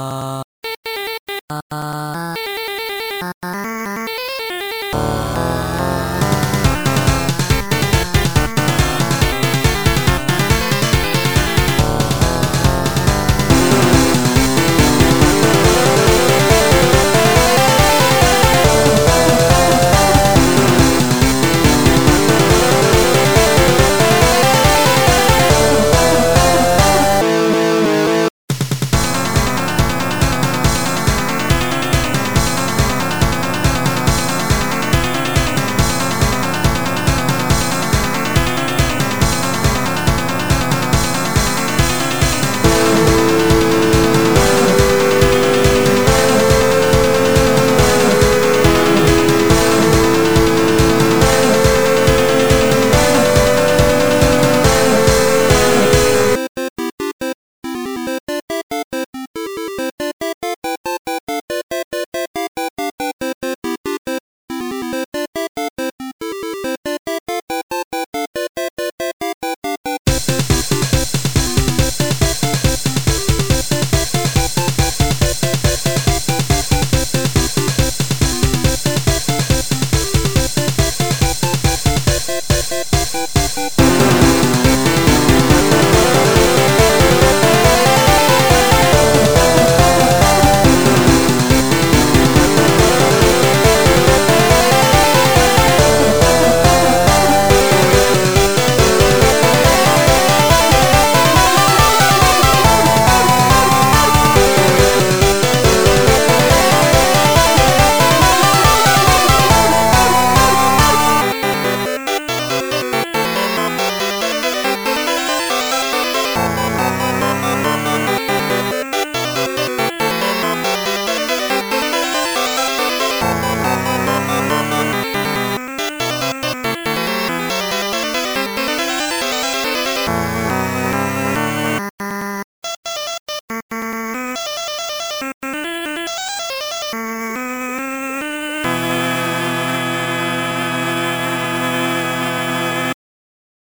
Uh, uh, uh.